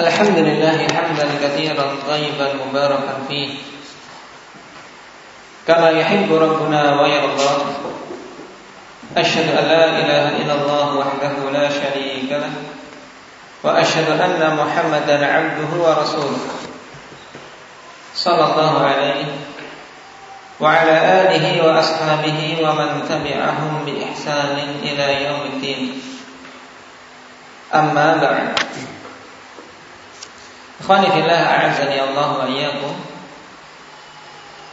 الحمد لله حمدا كثيرا طيبا مباركا فيه. كما يحب ربنا ويرضى. أشهد أن لا إله إلا الله وحده لا شريك له. وأشهد أن محمدا عبده ورسوله. صلى الله عليه وعلى آله وأصحابه ومن تبعهم بإحسان إلى يوم الدين. أما بعد. Ikhwani fillah a'azzani Allah wa iyyakum.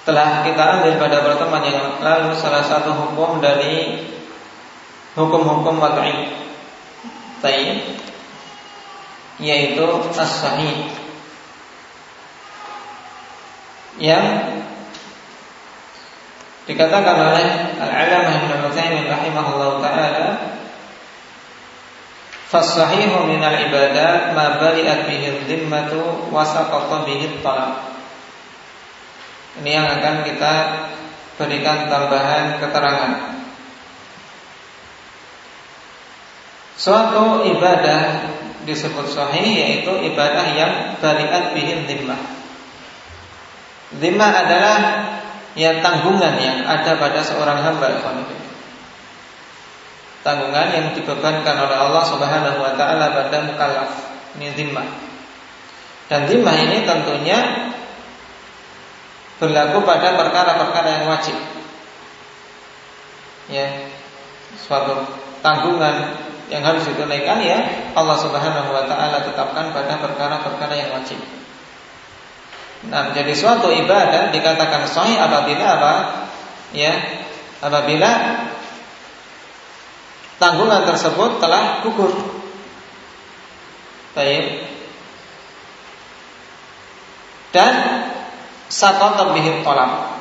Telah kita ambil pada pertemuan yang lalu salah satu hukum dari hukum-hukum wad'i. Tayyib yaitu as-sahih. Yang dikatakan oleh Al-Alamah Ibnu Utsaimin rahimahullah taala Fasahihu minal ibadat ma bari'at bihi dhimmatu wa saqata bihi talab. Ini yang akan kita berikan tambahan keterangan. Suatu ibadah disebut sahih yaitu ibadah yang bari'at bihi dhimmah. Dhimmah adalah ya tanggungan yang ada pada seorang hamba tanggungan yang dibebankan oleh Allah Subhanahu wa taala pada mukallaf. Ini zimmah. Dan zimmah ini tentunya berlaku pada perkara-perkara yang wajib. Ya, suatu tanggungan yang harus ditunaikan ya Allah Subhanahu wa taala tetapkan pada perkara-perkara yang wajib. Nah, jadi suatu ibadah dikatakan sahih apabila apa? Ya, apabila tanggungan tersebut telah gugur. Baik. Dan sakot bihi tolak.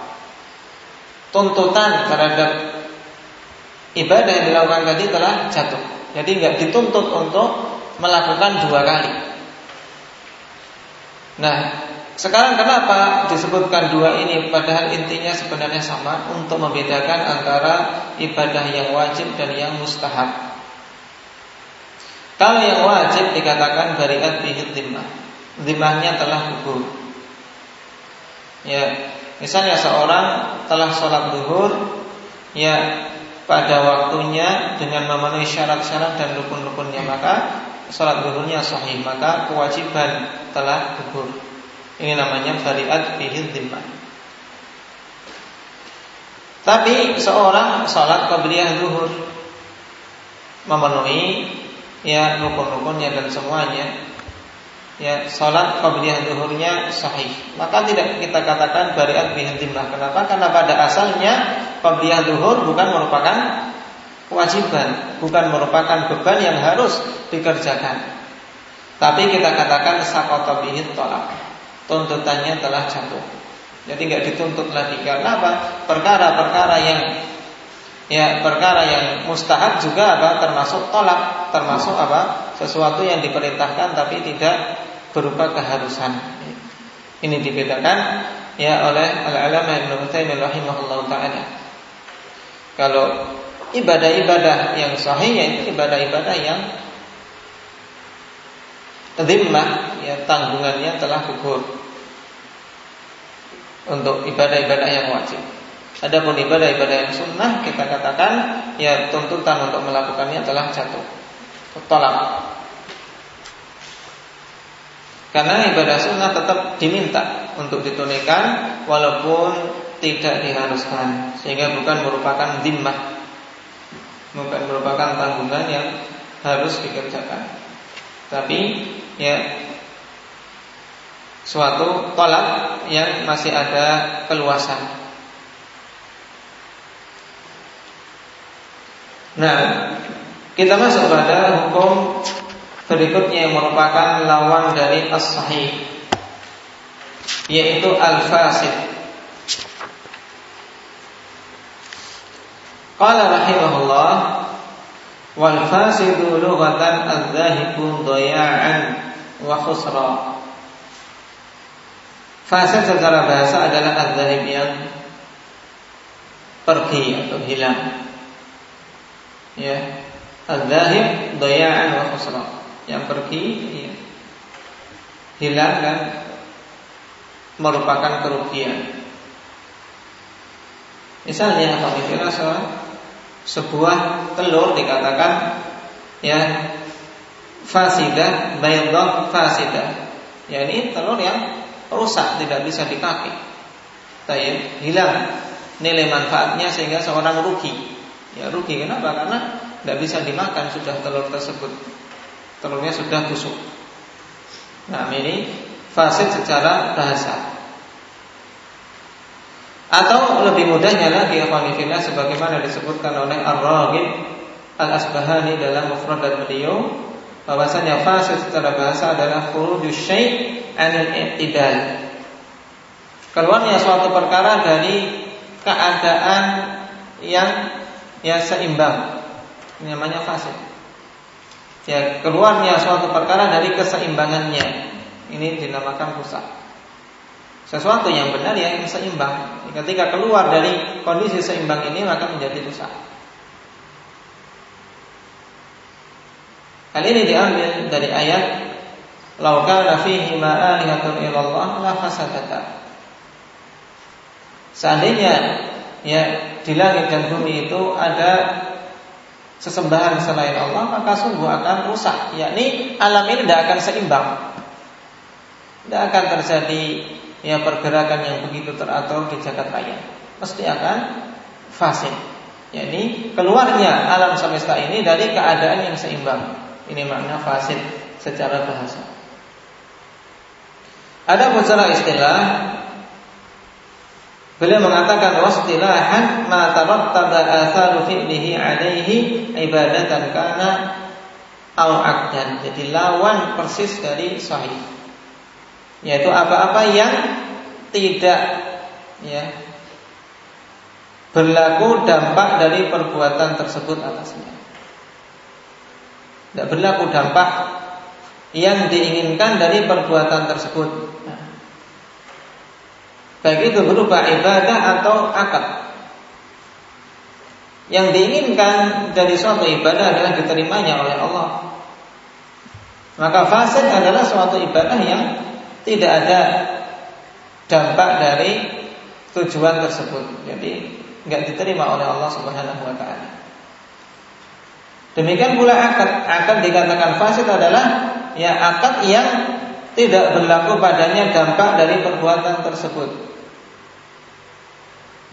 Tuntutan terhadap ibadah yang dilakukan tadi telah jatuh. Jadi nggak dituntut untuk melakukan dua kali. Nah, sekarang kenapa disebutkan dua ini padahal intinya sebenarnya sama untuk membedakan antara ibadah yang wajib dan yang mustahab. Kalau yang wajib dikatakan bariat bihid dimah. Dimahnya telah gugur. Ya, misalnya seorang telah sholat duhur, ya pada waktunya dengan memenuhi syarat-syarat dan rukun-rukunnya maka sholat duhurnya sahih maka kewajiban telah gugur. Ini namanya bariat bihi dhimmah. Tapi seorang sholat qabliyah zuhur memenuhi ya rukun-rukunnya dan semuanya ya sholat qabliyah zuhurnya sahih maka tidak kita katakan bariat bihi dhimmah. Kenapa? Karena pada asalnya qabliyah zuhur bukan merupakan kewajiban, bukan merupakan beban yang harus dikerjakan. Tapi kita katakan sakota bihi tolak tuntutannya telah jatuh. Jadi nggak dituntut lagi karena apa? Perkara-perkara yang ya perkara yang mustahab juga apa? Termasuk tolak, termasuk apa? Sesuatu yang diperintahkan tapi tidak berupa keharusan. Ini dibedakan ya oleh al-alama Ibnu Utsaimin taala. Kalau ibadah-ibadah yang sahih yaitu ibadah-ibadah yang Zimmah ya tanggungannya telah gugur untuk ibadah-ibadah yang wajib. Adapun ibadah-ibadah yang sunnah kita katakan ya tuntutan untuk melakukannya telah jatuh. Tolak. Karena ibadah sunnah tetap diminta untuk ditunaikan walaupun tidak diharuskan sehingga bukan merupakan zimmah bukan merupakan tanggungan yang harus dikerjakan tapi ya suatu tolak yang masih ada keluasan. Nah, kita masuk pada hukum berikutnya yang merupakan lawan dari as-sahih yaitu al-fasid. Qala rahimahullah wal fasidu lughatan adz-dzahibu dhaya'an wa khusra. Fasid secara bahasa adalah adzahib yang pergi atau hilang. Ya, adzahib dayaan wa khusra. Yang pergi ya. hilang dan merupakan kerugian. Misalnya apabila sebuah telur dikatakan ya fasidah baydah fasidah. Ya ini telur yang rusak tidak bisa dikaki. Tayyib, hilang nilai manfaatnya sehingga seorang rugi. Ya rugi kenapa? Karena tidak bisa dimakan sudah telur tersebut. Telurnya sudah busuk. Nah ini fasid secara bahasa. Atau lebih mudahnya lagi Akhwanifillah sebagaimana disebutkan oleh Ar-Raghib Al-Asbahani dalam mufradat beliau bahwasanya fasid secara bahasa adalah khurujus syai' anil i'tidal. Keluarnya suatu perkara dari keadaan yang ya seimbang. Ini namanya fasid. Ya, keluarnya suatu perkara dari keseimbangannya. Ini dinamakan rusak. Sesuatu yang benar yang seimbang. Ketika keluar dari kondisi seimbang ini maka menjadi rusak. Hal ini diambil dari ayat "Lau kana fihi ma alihatun illallah la fasadata." Seandainya ya di langit dan bumi itu ada sesembahan selain Allah maka sungguh akan rusak. Yakni alam ini tidak akan seimbang. Tidak akan terjadi ya pergerakan yang begitu teratur di jagat raya. Pasti akan fasid. Yakni keluarnya alam semesta ini dari keadaan yang seimbang ini makna fasid secara bahasa ada secara istilah Beliau mengatakan wastilahan ma tarattaba atharu fi'lihi alaihi ibadatan kana au akdan. Jadi lawan persis dari sahih yaitu apa-apa yang tidak ya berlaku dampak dari perbuatan tersebut atasnya. Tidak berlaku dampak yang diinginkan dari perbuatan tersebut. Baik itu berupa ibadah atau akad. Yang diinginkan dari suatu ibadah adalah diterimanya oleh Allah. Maka fasid adalah suatu ibadah yang tidak ada dampak dari tujuan tersebut. Jadi nggak diterima oleh Allah Subhanahu wa taala. Demikian pula akad. Akad dikatakan fasid adalah ya akad yang tidak berlaku padanya dampak dari perbuatan tersebut.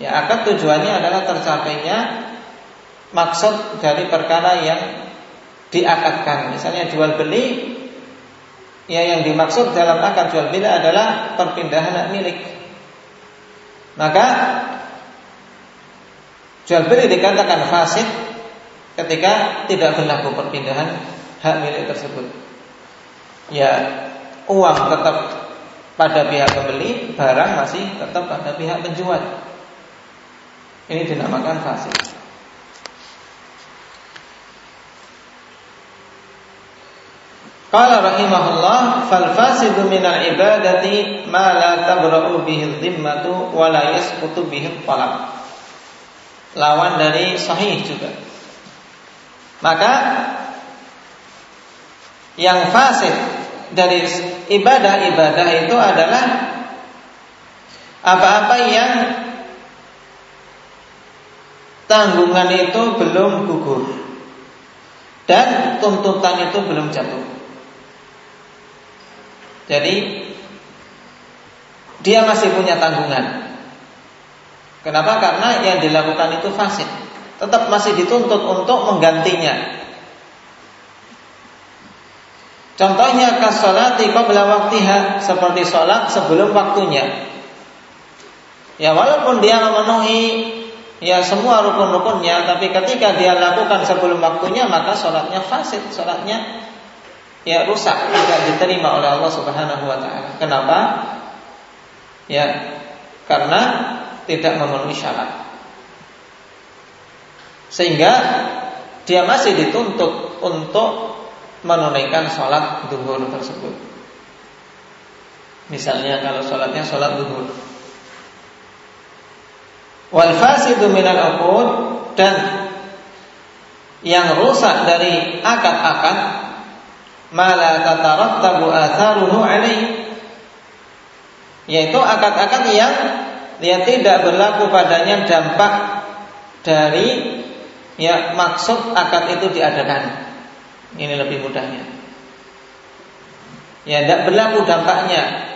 Ya akad tujuannya adalah tercapainya maksud dari perkara yang diakadkan. Misalnya jual beli Ya yang dimaksud dalam akad jual beli adalah perpindahan hak milik. Maka jual beli dikatakan fasid ketika tidak berlaku perpindahan hak milik tersebut. Ya uang tetap pada pihak pembeli, barang masih tetap pada pihak penjual. Ini dinamakan fasid. Qala rahimahullah fal fasidu minal ibadati ma la tabra'u bihi dhimmatu wa la yasqutu bihi talab. Lawan dari sahih juga. Maka yang fasid dari ibadah-ibadah itu adalah apa-apa yang tanggungan itu belum gugur dan tuntutan itu belum jatuh. Jadi dia masih punya tanggungan. Kenapa? Karena yang dilakukan itu fasid. Tetap masih dituntut untuk menggantinya. Contohnya kasolati qabla waktiha seperti sholat sebelum waktunya. Ya walaupun dia memenuhi ya semua rukun-rukunnya, tapi ketika dia lakukan sebelum waktunya maka sholatnya fasid, sholatnya ya rusak tidak diterima oleh Allah Subhanahu wa taala. Kenapa? Ya, karena tidak memenuhi syarat. Sehingga dia masih dituntut untuk menunaikan sholat duhur tersebut. Misalnya kalau sholatnya sholat duhur. Wal fasidu minal uqud dan yang rusak dari akad-akad ma la tatarattabu atharuhu alaihi yaitu akad-akad yang dia tidak berlaku padanya dampak dari ya maksud akad itu diadakan. Ini lebih mudahnya. Ya, tidak berlaku dampaknya.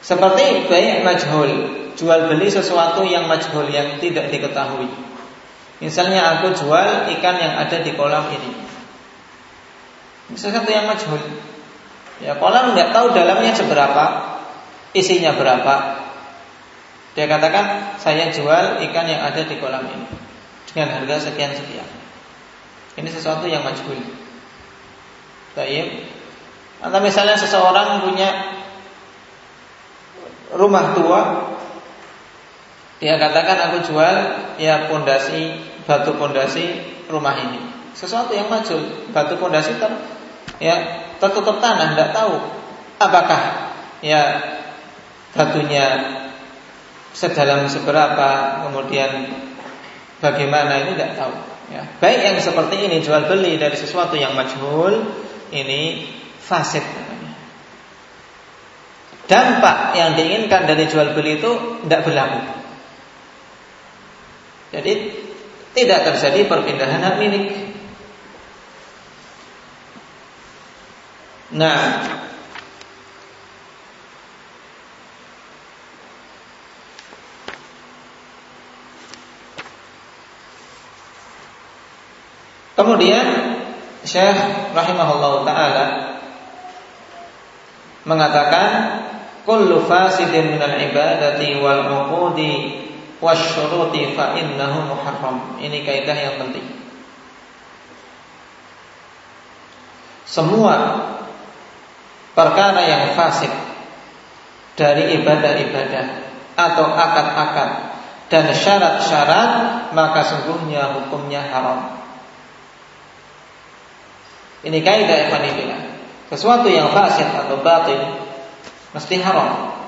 Seperti baik majhul, jual beli sesuatu yang majhul yang tidak diketahui. Misalnya aku jual ikan yang ada di kolam ini. Sesuatu yang majhul. Ya, kolam nggak tahu dalamnya seberapa, isinya berapa. Dia katakan, saya jual ikan yang ada di kolam ini dengan harga sekian sekian. Ini sesuatu yang majhul. Baik. Atau misalnya seseorang punya rumah tua dia katakan aku jual ya pondasi batu pondasi rumah ini sesuatu yang maju batu pondasi ter ya tertutup tanah tidak tahu apakah ya batunya sedalam seberapa kemudian bagaimana ini tidak tahu ya baik yang seperti ini jual beli dari sesuatu yang majhul ini fasid dampak yang diinginkan dari jual beli itu tidak berlaku. Jadi tidak terjadi perpindahan hak milik. Nah, kemudian Syekh rahimahullah taala mengatakan kullu fasidin minal ibadati wal uqudi wasyuruti fa innahu muharram. Ini kaidah yang penting. Semua perkara yang fasid dari ibadah-ibadah atau akad-akad dan syarat-syarat maka sungguhnya hukumnya haram. Ini kaidah ikhwanillah. Sesuatu yang fasid atau batil mesti haram.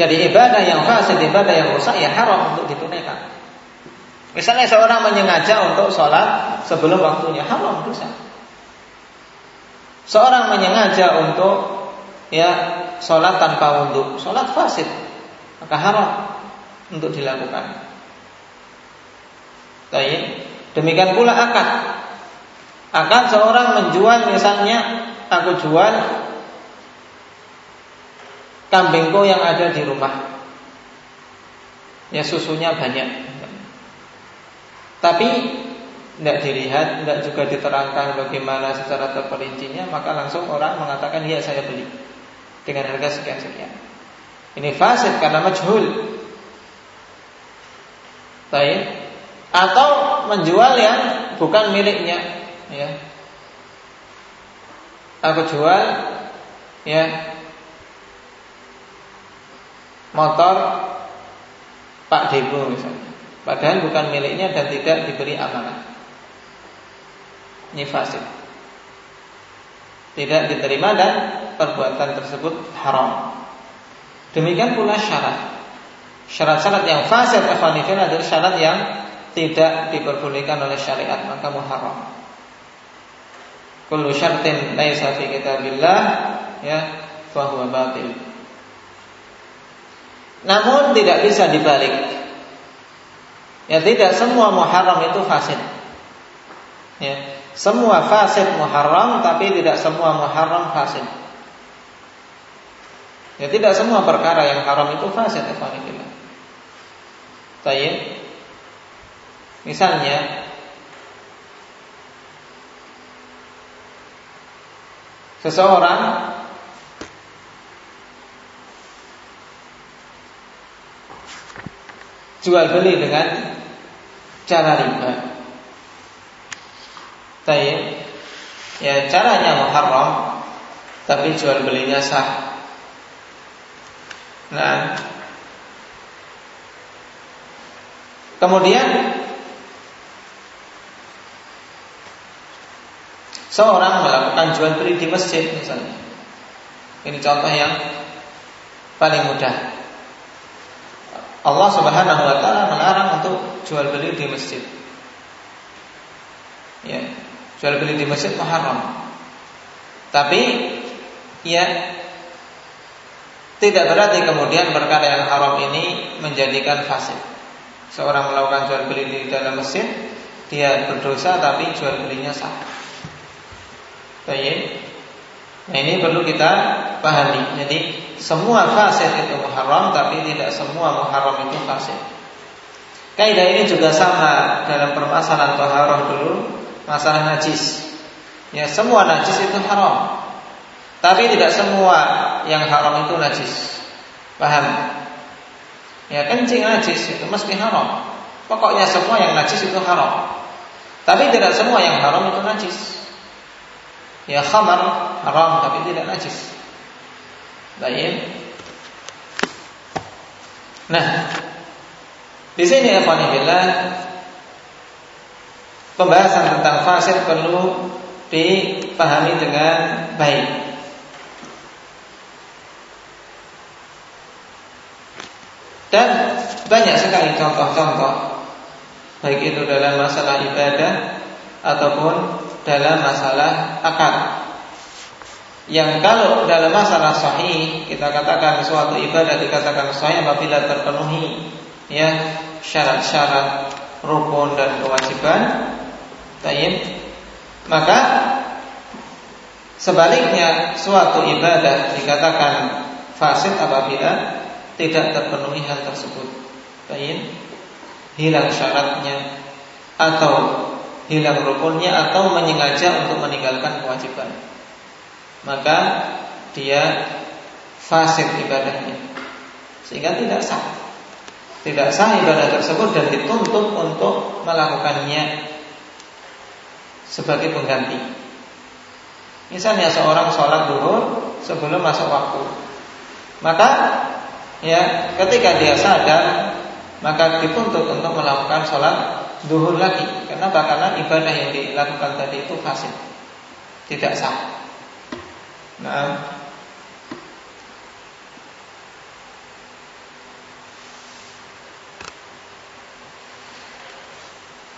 Jadi ibadah yang fasid, ibadah yang rusak ya haram untuk ditunaikan. Misalnya seorang menyengaja untuk sholat sebelum waktunya haram dosa. Seorang menyengaja untuk ya sholat tanpa wudhu, sholat fasid, maka haram untuk dilakukan. Baik. Demikian pula akad. Akad seorang menjual misalnya aku jual kambingku yang ada di rumah. Ya susunya banyak. Tapi tidak dilihat, tidak juga diterangkan bagaimana secara terperincinya, maka langsung orang mengatakan iya saya beli dengan harga sekian sekian. Ini fasid karena majhul. Baik. Atau menjual yang bukan miliknya, ya. Aku jual ya motor Pak Debo misalnya. Padahal bukan miliknya dan tidak diberi amanah. Ini fasid. Tidak diterima dan perbuatan tersebut haram. Demikian pula syarat. Syarat-syarat yang fasid adalah syarat yang tidak diperbolehkan oleh syariat maka muharram. Kullu syartin laisa fi kitabillah ya fahuwa batil. Namun tidak bisa dibalik. Ya tidak semua muharram itu fasid. Ya, semua fasid muharram tapi tidak semua muharram fasid. Ya tidak semua perkara yang haram itu fasid ikhwanillah. Tayyib. Misalnya seseorang jual beli dengan cara riba. Tapi ya caranya muharram tapi jual belinya sah. Nah, kemudian seorang melakukan jual beli di masjid misalnya. Ini contoh yang paling mudah. Allah Subhanahu wa taala melarang untuk jual beli di masjid. Ya. Jual beli di masjid haram. Tapi ya tidak berarti kemudian perkara yang haram ini menjadikan fasik. Seorang melakukan jual beli di dalam masjid, dia berdosa tapi jual belinya sah. Baik. Nah ini perlu kita pahami. Jadi semua fasid itu muharram tapi tidak semua muharram itu fasid. Kaidah ini juga sama dalam permasalahan taharah dulu, masalah najis. Ya, semua najis itu haram. Tapi tidak semua yang haram itu najis. Paham? Ya, kencing najis itu mesti haram. Pokoknya semua yang najis itu haram. Tapi tidak semua yang haram itu najis. Ya khamar haram tapi tidak najis. Baik. Nah, di sini ya pembahasan tentang fasid perlu dipahami dengan baik. Dan banyak sekali contoh-contoh baik itu dalam masalah ibadah ataupun dalam masalah akad yang kalau dalam masalah sahih kita katakan suatu ibadah dikatakan sahih apabila terpenuhi ya syarat-syarat rukun dan kewajiban tayyib. Maka sebaliknya suatu ibadah dikatakan fasid apabila tidak terpenuhi hal tersebut tayyib. Hilang syaratnya atau hilang rukunnya atau menyengaja untuk meninggalkan kewajiban. Maka dia fasid ibadahnya. Sehingga tidak sah. Tidak sah ibadah tersebut dan dituntut untuk melakukannya sebagai pengganti. Misalnya seorang sholat duhur sebelum masuk waktu. Maka ya ketika dia sadar maka dituntut untuk melakukan sholat duhur lagi. Kenapa karena ibadah yang dilakukan tadi itu fasid tidak sah. Nah,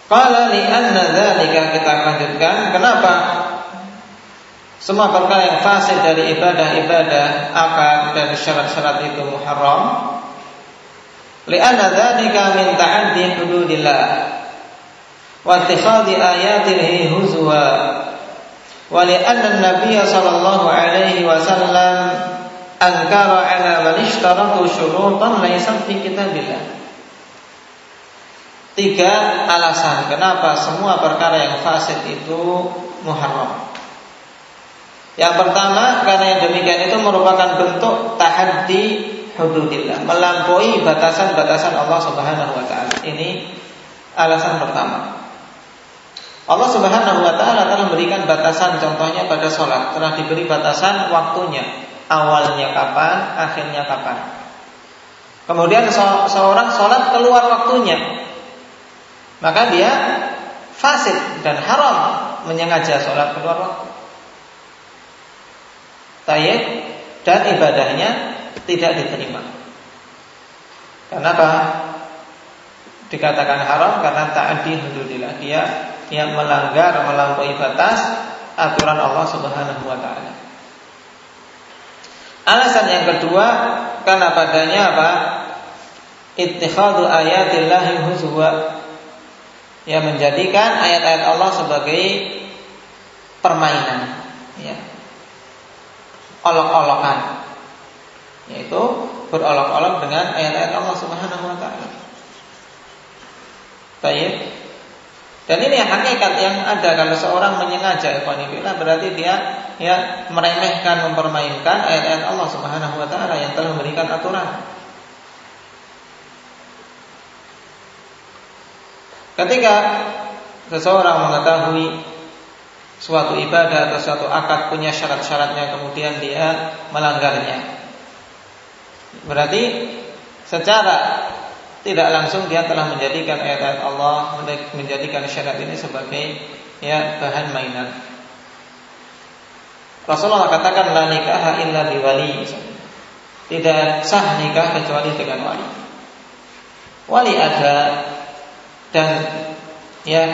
Qala li anna dzalika kita lanjutkan. Kenapa? Semua perkara yang fasid dari ibadah-ibadah akad dan syarat-syarat itu muharram. Li'anna dzalika min ta'addi hududillah wa ittikhadhi ayatin huzwa ولأن النبي صلى الله عليه وسلم أنكر على من اشترط شروطا ليست في كتاب الله Tiga alasan kenapa semua perkara yang fasid itu muharram. Yang pertama karena yang demikian itu merupakan bentuk tahaddi hududillah, melampaui batasan-batasan Allah Subhanahu wa taala. Ini alasan pertama. Allah Subhanahu wa taala telah memberikan batasan contohnya pada sholat. Telah diberi batasan waktunya. Awalnya kapan akhirnya kapan. Kemudian seorang sholat keluar waktunya. Maka dia fasid dan haram menyengaja sholat keluar waktu. Tayyib dan ibadahnya tidak diterima. Kenapa? Dikatakan haram karena ta'addi hududillah dia yang melanggar melampaui batas aturan Allah Subhanahu wa taala. Alasan yang kedua karena padanya apa? Ittikhadu ayatillahi huzwa yang menjadikan ayat-ayat Allah sebagai permainan ya. Olok-olokan yaitu berolok-olok dengan ayat-ayat Allah Subhanahu wa taala. Baik. Dan ini hakikat yang ada kalau seorang menyengaja ikhwanillah berarti dia ya meremehkan mempermainkan ayat-ayat Allah Subhanahu wa taala yang telah memberikan aturan. Ketika seseorang mengetahui suatu ibadah atau suatu akad punya syarat-syaratnya kemudian dia melanggarnya. Berarti secara tidak langsung dia telah menjadikan ayat-ayat Allah menjadikan syarat ini sebagai ya bahan mainan. Rasulullah katakan la nikah illa biwali. Tidak sah nikah kecuali dengan wali. Wali ada dan ya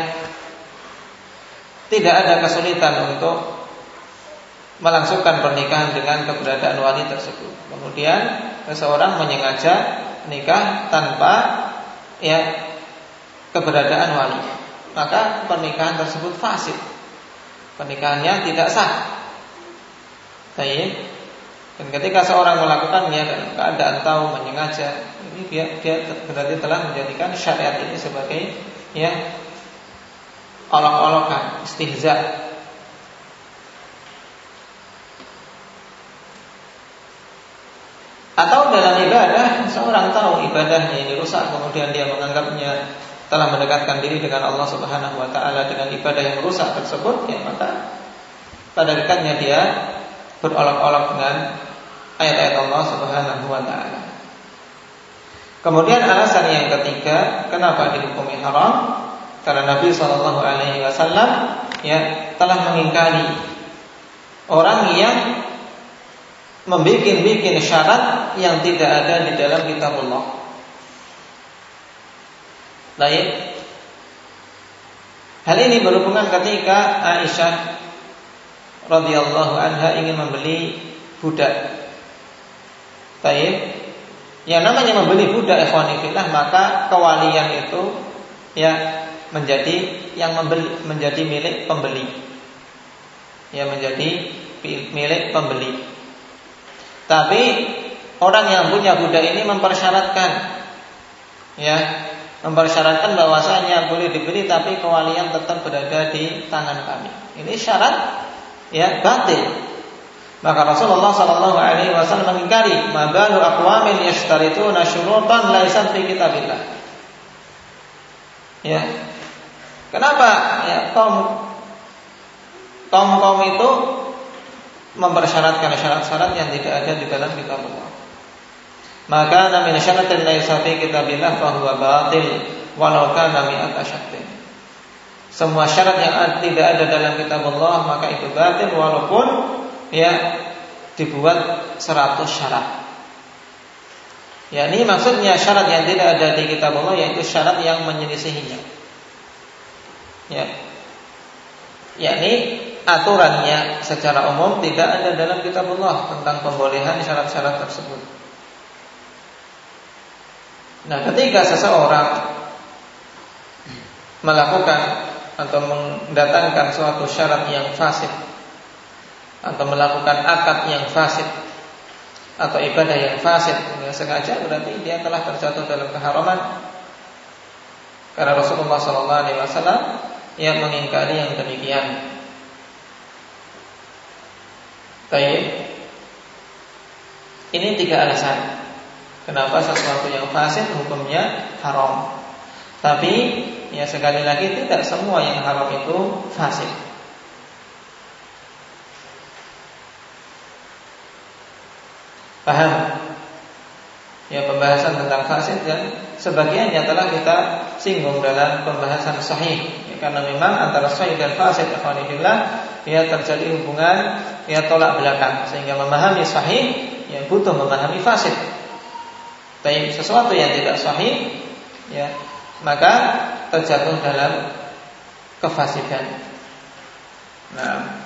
tidak ada kesulitan untuk melangsungkan pernikahan dengan keberadaan wali tersebut. Kemudian seseorang menyengaja nikah tanpa ya keberadaan wali, maka pernikahan tersebut fasid. Pernikahannya tidak sah. Baik. Dan ketika seorang melakukannya dalam keadaan tahu menyengaja, ini dia dia berarti telah menjadikan syariat ini sebagai ya olok-olokan, istihza. Atau dalam ibadah, seorang tahu ibadahnya ini rusak, kemudian dia menganggapnya telah mendekatkan diri dengan Allah Subhanahu wa taala dengan ibadah yang rusak tersebut, ya maka pada dekatnya dia berolok-olok dengan ayat-ayat Allah Subhanahu wa taala. Kemudian alasan yang ketiga, kenapa dihukumi haram? Karena Nabi Shallallahu alaihi wasallam ya telah mengingkari orang yang membikin-bikin syarat yang tidak ada di dalam kitab Allah. Baik. Hal ini berhubungan ketika Aisyah radhiyallahu anha ingin membeli budak. Baik. Yang namanya membeli budak ikhwanifillah maka kewalian itu ya menjadi yang membeli menjadi milik pembeli. Ya menjadi milik pembeli. Tapi orang yang punya budak ini mempersyaratkan ya mempersyaratkan bahwasanya boleh dibeli tapi kewalian tetap berada di tangan kami. Ini syarat ya batil. Maka Rasulullah Shallallahu Alaihi Wasallam mengingkari mabalu akwamin yashtarituna syurutan laisan fi kitabillah. Ya. Kenapa ya kaum kaum kaum itu mempersyaratkan syarat-syarat yang tidak ada di dalam kitab Allah. Maka namin syaratin laisa fi kitabillah fa huwa batil walau kana mi'at asyattin. Semua syarat yang tidak ada dalam kitab Allah maka itu batil walaupun ya dibuat 100 syarat. Ya ini maksudnya syarat yang tidak ada di kitab Allah yaitu syarat yang menyelisihinya. Ya. Yakni aturannya secara umum tidak ada dalam kitab Allah tentang pembolehan syarat-syarat tersebut. Nah, ketika seseorang melakukan atau mendatangkan suatu syarat yang fasid atau melakukan akad yang fasid atau ibadah yang fasid dengan sengaja berarti dia telah terjatuh dalam keharaman karena Rasulullah Wasallam yang mengingkari yang demikian. Baik. Ini tiga alasan Kenapa sesuatu yang fasid hukumnya haram Tapi Ya sekali lagi tidak semua yang haram itu fasik. Paham? Ya pembahasan tentang fasik dan sebagiannya telah kita singgung dalam pembahasan sahih. Ya, karena memang antara sahih dan fasik alhamdulillah ya terjadi hubungan ya tolak belakang sehingga memahami sahih ya butuh memahami fasik. Tapi sesuatu yang tidak sahih ya maka terjatuh dalam kefasikan. Nah,